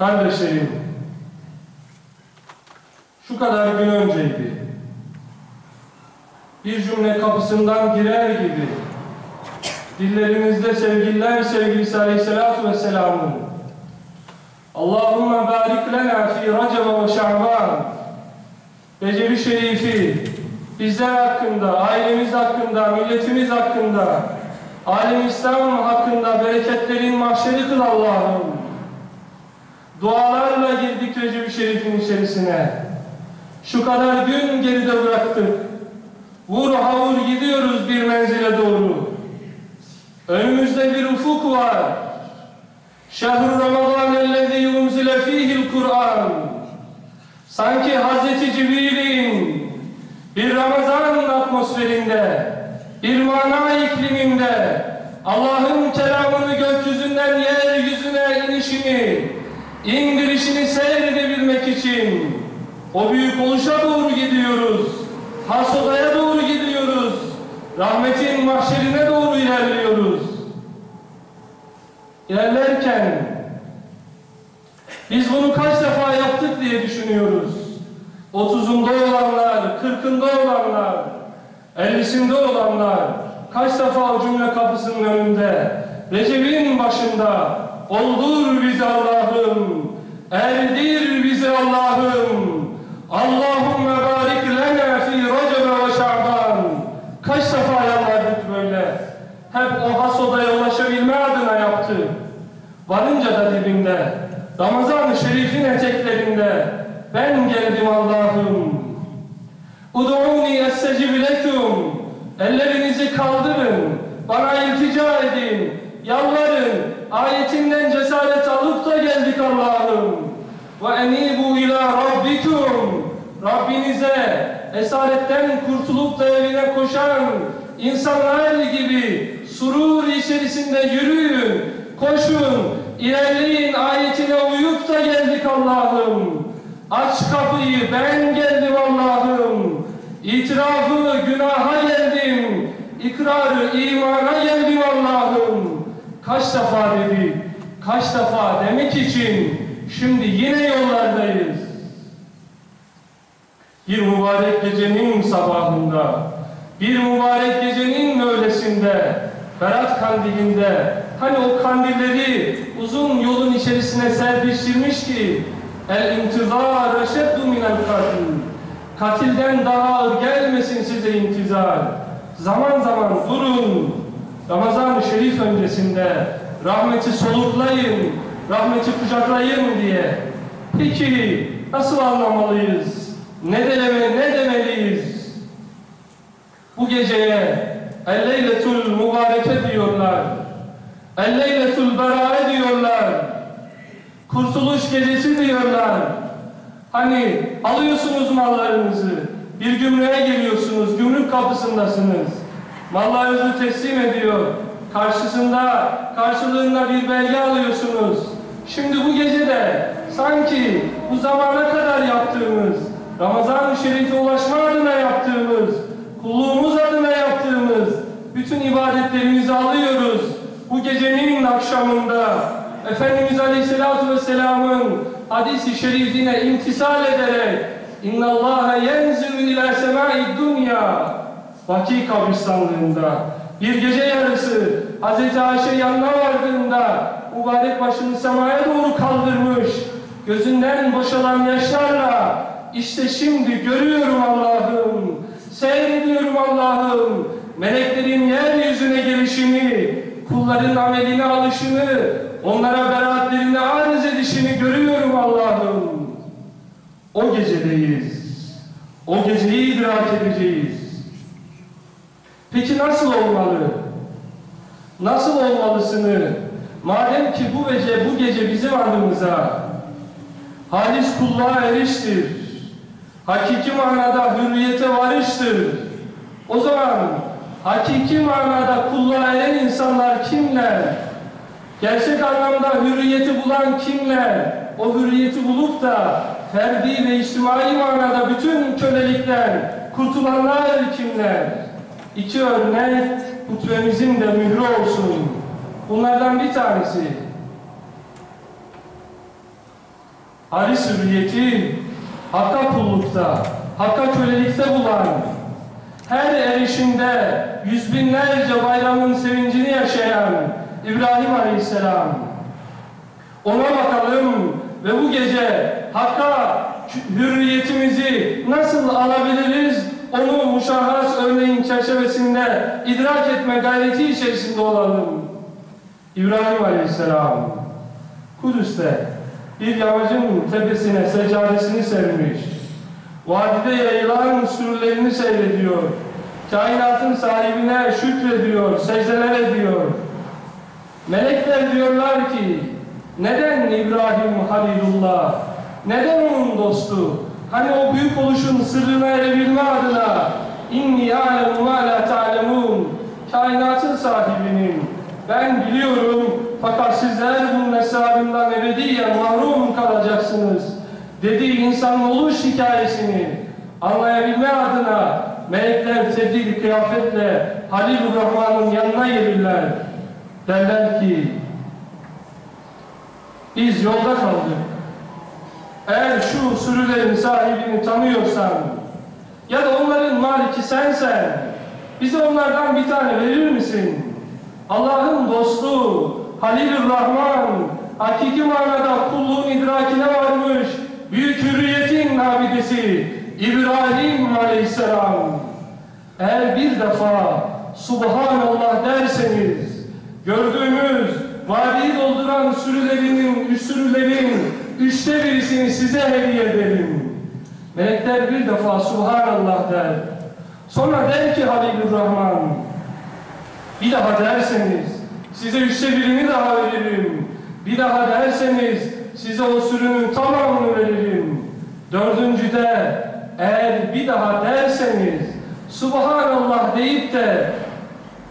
Kardeşlerim, şu kadar gün önceydi. Bir cümle kapısından girer gibi dillerimizde sevgililer sevgilisi Aleyhisselatü Vesselam'ın Allahümme barik lena fi Recep ve Şaban Recep-i Şerifi bizler hakkında, ailemiz hakkında, milletimiz hakkında, alem İslam hakkında bereketlerin mahşeri kıl Allah'ım. Dualarla girdik Recep-i Şerif'in içerisine. Şu kadar gün geride bıraktık. Vur havur gidiyoruz bir menzile doğru. Önümüzde bir ufuk var. Şehr-i Ramazan ellezî yunzile fîhil Kur'an. Sanki Hazreti Cibril'in bir Ramazan atmosferinde, bir mana ikliminde Allah'ın kelamını gökyüzünden yeryüzüne inişini, indirişini seyredebilmek için o büyük oluşa doğru gidiyoruz. Hasodaya doğru gidiyoruz. Rahmetin mahşerine doğru ilerliyoruz. İlerlerken biz bunu kaç defa yaptık diye düşünüyoruz. Otuzunda olanlar, kırkında olanlar, ellisinde olanlar kaç defa o cümle kapısının önünde, Recep'in başında oldur bizi Allah'ım, erdir bizi Allah'ım, Allahümme barik lena fi Recep ve Şaban. Kaç defa yalvardık böyle. Hep o has odaya ulaşabilme adına yaptı. Varınca da dibinde, Ramazan-ı Şerif'in eteklerinde ben geldim Allah'ım. Udu'uni estecib lekum. Ellerinizi kaldırın. Bana iltica edin. Yalvarın. Ayetinden cesaret alıp da geldik Allah'ım. Ve enibu ila rabbikum. Rabbinize esaretten kurtulup da evine koşan insanlar gibi surur içerisinde yürüyün, koşun, ilerleyin ayetine uyup da geldik Allah'ım. Aç kapıyı ben geldim Allah'ım. İtirafı günaha geldim. İkrarı imana geldim Allah'ım. Kaç defa dedi, kaç defa demek için şimdi yine yollardayız. Bir mübarek gecenin sabahında, bir mübarek gecenin öğlesinde, Berat kandilinde, hani o kandilleri uzun yolun içerisine serpiştirmiş ki, el intizar eşeddu minel katil. Katilden daha ağır gelmesin size intizar. Zaman zaman durun. Ramazan-ı Şerif öncesinde rahmeti soluklayın, rahmeti kucaklayın diye. Peki nasıl anlamalıyız? Ne deleme, ne demeliyiz? Bu geceye El-Leyletul Mübareke diyorlar. El-Leyletul Berae diyorlar. Kurtuluş gecesi diyorlar. Hani alıyorsunuz mallarınızı, bir gümrüğe geliyorsunuz, gümrük kapısındasınız. Mallarınızı teslim ediyor. Karşısında, karşılığında bir belge alıyorsunuz. Şimdi bu gece de sanki bu zamana kadar yaptığımız, Ramazan-ı Şerif'e ulaşma adına yaptığımız, kulluğumuz adına yaptığımız bütün ibadetlerimizi alıyoruz. Bu gecenin akşamında Efendimiz Aleyhisselatü Vesselam'ın hadisi şerifine imtisal ederek اِنَّ اللّٰهَ يَنْزِلُ اِلَى سَمَاءِ الدُّنْيَا Vaki kabristanlığında bir gece yarısı Hz. Ayşe yanına vardığında mübarek başını semaya doğru kaldırmış gözünden boşalan yaşlarla işte şimdi görüyorum Allah'ım seyrediyorum Allah'ım meleklerin yeryüzüne gelişini kulların ameline alışını onlara beraatlerini arz edişini görüyorum Allah'ım o gecedeyiz o geceyi idrak edeceğiz Peki nasıl olmalı? Nasıl olmalısını? Madem ki bu gece, bu gece bizim adımıza halis kulluğa eriştir. Hakiki manada hürriyete varıştır. O zaman hakiki manada kulluğa eren insanlar kimler? Gerçek anlamda hürriyeti bulan kimler? O hürriyeti bulup da ferdi ve içtimai manada bütün kölelikten kurtulanlar kimler? İki örnek hutbemizin de mührü olsun. Bunlardan bir tanesi Ali hürriyeti Hakka kullukta, Hakka kölelikte bulan, her erişinde yüz binlerce bayramın sevincini yaşayan İbrahim Aleyhisselam. Ona bakalım ve bu gece Hakka hürriyetimizi nasıl alabiliriz onu muşahhas örneğin çerçevesinde idrak etme gayreti içerisinde olalım. İbrahim Aleyhisselam Kudüs'te bir yamacın tepesine seccadesini sermiş. Vadide yayılan sürülerini seyrediyor. Kainatın sahibine şükrediyor, secdeler ediyor. Melekler diyorlar ki, neden İbrahim Halilullah, neden onun dostu? Hani o büyük oluşun sırrına erebilme adına inni alemu ma la ta'lemun kainatın sahibinin ben biliyorum fakat sizler bunun hesabından ebediyen mahrum kalacaksınız dediği insanın oluş hikayesini anlayabilme adına melekler tebdil kıyafetle Halil-ur Rahman'ın yanına gelirler. Derler ki biz yolda kaldık. Eğer şu sürülerin sahibini tanıyorsan ya da onların maliki sensen bize onlardan bir tane verir misin? Allah'ın dostu Halil-ur Rahman hakiki manada kulluğun idrakine varmış büyük hürriyetin abidesi İbrahim Aleyhisselam eğer bir defa Subhanallah derseniz gördüğümüz vadiyi dolduran sürülerinin, sürülerin üçte birisini size hediye ederim. Melekler bir defa Subhanallah der. Sonra der ki Halilur Rahman, bir daha derseniz size üçte birini daha veririm. Bir daha derseniz size o sürünün tamamını veririm. Dördüncüde eğer bir daha derseniz Subhanallah deyip de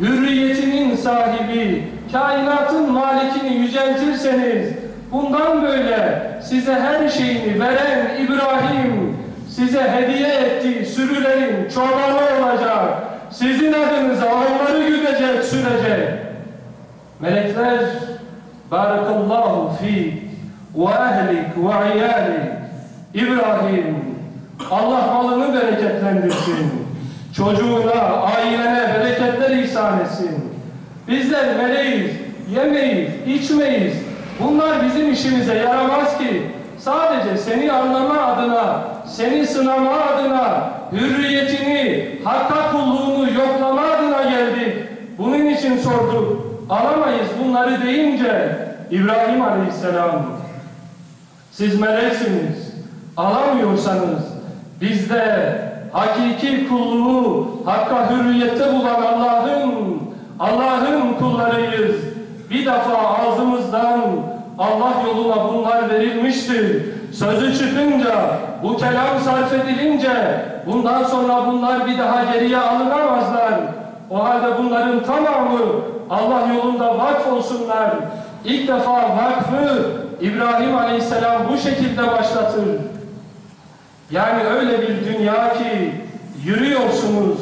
hürriyetinin sahibi, kainatın malikini yüceltirseniz bundan böyle size her şeyini veren İbrahim size hediye ettiği sürülerin çobanı olacak. Sizin adınıza onları güdecek, sürecek. Melekler Barakallahu fi ve ehlik ve iyalik İbrahim Allah malını bereketlendirsin. Çocuğuna, ailene bereketler ihsan etsin. Bizler meleğiz, yemeyiz, içmeyiz. Bunlar bizim işimize yaramaz ki. Sadece seni anlama adına, seni sınama adına, hürriyetini, hakka kulluğunu yoklama adına geldik. Bunun için sorduk. Alamayız bunları deyince İbrahim Aleyhisselam siz meleksiniz. Alamıyorsanız bizde hakiki kulluğu hakka hürriyette bulan Allah'ın Allah'ın kullarıyız. Bir defa ağzımızdan Allah yoluna bunlar verilmiştir. Sözü çıkınca, bu kelam sarf edilince bundan sonra bunlar bir daha geriye alınamazlar. O halde bunların tamamı Allah yolunda vakf olsunlar. İlk defa vakfı İbrahim Aleyhisselam bu şekilde başlatır. Yani öyle bir dünya ki yürüyorsunuz.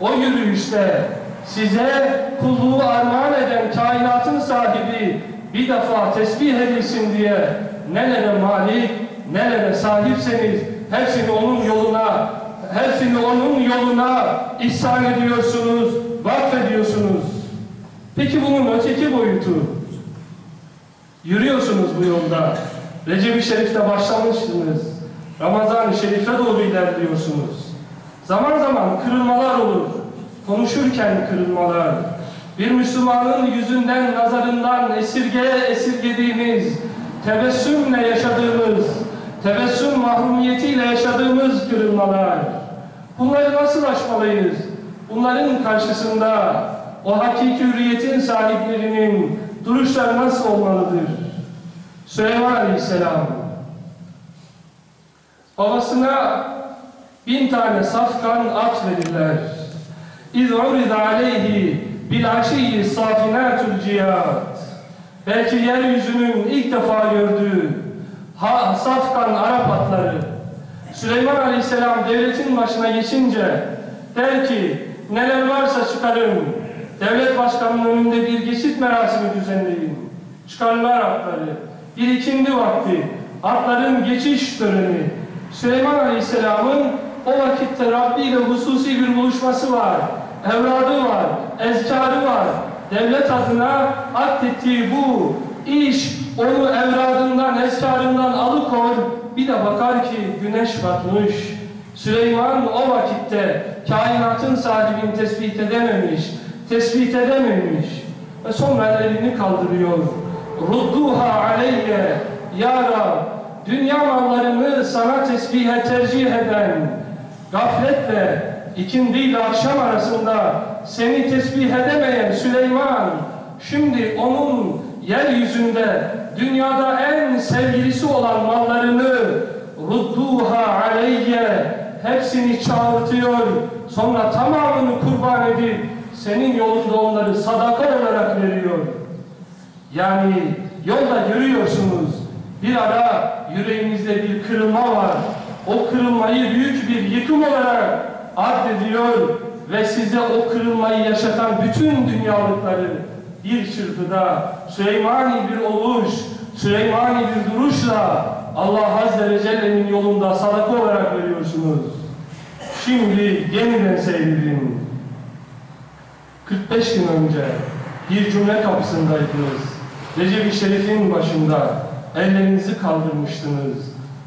O yürüyüşte size kulluğu armağan eden kainatın sahibi bir defa tesbih edilsin diye nelere malik, nelere sahipseniz hepsini onun yoluna hepsini onun yoluna ihsan ediyorsunuz, vakfediyorsunuz. Peki bunun öteki boyutu Yürüyorsunuz bu yolda. Recep-i Şerif'te başlamıştınız. Ramazan-ı Şerif'e doğru ilerliyorsunuz. Zaman zaman kırılmalar olur. Konuşurken kırılmalar. Bir Müslümanın yüzünden, nazarından esirgeye esirgediğimiz, tebessümle yaşadığımız, tebessüm mahrumiyetiyle yaşadığımız kırılmalar. Bunları nasıl aşmalıyız? Bunların karşısında o hakiki hürriyetin sahiplerinin duruşları nasıl olmalıdır? Süleyman Aleyhisselam babasına bin tane safkan at verirler. İz urida aleyhi bil aşiyyi safinatul cihat. Belki yeryüzünün ilk defa gördüğü ha, safkan Arap atları. Süleyman Aleyhisselam devletin başına geçince der ki neler varsa çıkarın. Devlet başkanının önünde bir geçit merasimi düzenleyin. Çıkarlar atları. Bir ikindi vakti atların geçiş töreni. Süleyman Aleyhisselam'ın o vakitte Rabbi ile hususi bir buluşması var. Evradı var, ezkarı var. Devlet adına atlettiği bu iş onu evradından, ezkarından alıkor. Bir de bakar ki güneş batmış. Süleyman o vakitte kainatın sahibini tespit edememiş, tespit edememiş. Ve sonra ellerini kaldırıyor. Rudduha aleyye ya Rab, dünya mallarını sana tesbihe tercih eden, gafletle ikindi ile akşam arasında seni tesbih edemeyen Süleyman, şimdi onun yeryüzünde dünyada en sevgilisi olan mallarını rudduha aleyye hepsini çağırtıyor. Sonra tamamını kurban edip senin yolunda onları sadaka olarak veriyor. Yani yolda görüyorsunuz bir ara yüreğimizde bir kırılma var. O kırılmayı büyük bir yıkım olarak addediyor ve size o kırılmayı yaşatan bütün dünyalıkları bir çırpıda Süleymani bir oluş, Süleymani bir duruşla Allah Azze ve Celle'nin yolunda sadaka olarak veriyorsunuz. Şimdi yeniden seyredin. 45 gün önce bir cümle kapısındaydınız. Recep-i Şerif'in başında ellerinizi kaldırmıştınız.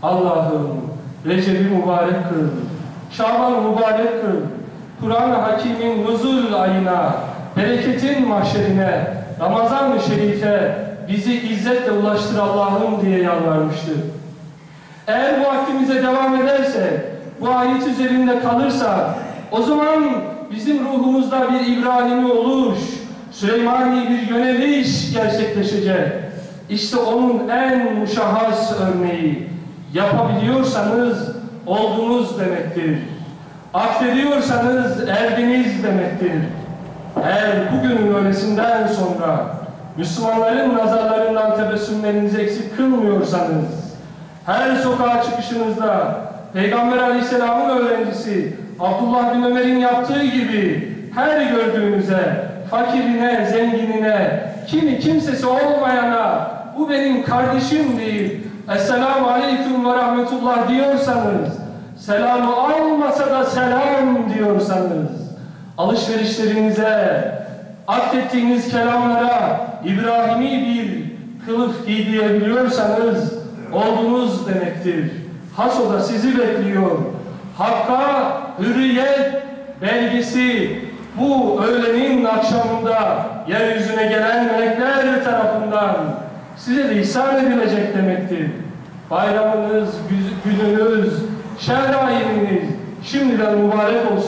Allah'ım Recep'i mübarek kıl. Şaban mübarek kıl. Kur'an-ı Hakim'in nuzul ayına, bereketin mahşerine, Ramazan-ı Şerif'e bizi izzetle ulaştır Allah'ım diye yalvarmıştı. Eğer bu aklimize devam ederse, bu ayet üzerinde kalırsa, o zaman bizim ruhumuzda bir İbrahim'i oluş, Süleymani bir yöneliş gerçekleşecek. İşte onun en muşahhas örneği. Yapabiliyorsanız oldunuz demektir. Affediyorsanız erdiniz demektir. Eğer bugünün öğlesinden sonra Müslümanların nazarlarından tebessümlerinizi eksik kılmıyorsanız, her sokağa çıkışınızda Peygamber Aleyhisselam'ın öğrencisi Abdullah bin Ömer'in yaptığı gibi her gördüğünüze, fakirine, zenginine, kimi kimsesi olmayana bu benim kardeşim deyip Esselamu Aleyküm ve Rahmetullah diyorsanız, selamı almasa da selam diyorsanız, alışverişlerinize, affettiğiniz kelamlara İbrahimi bir kılıf giydirebiliyorsanız oldunuz demektir. Haso da sizi bekliyor. Hakka hürriyet belgesi bu öğlenin akşamında yeryüzüne gelen melekler tarafından size de ihsan edilecek demektir. Bayramınız, gününüz, şehrayeniniz şimdiden mübarek olsun.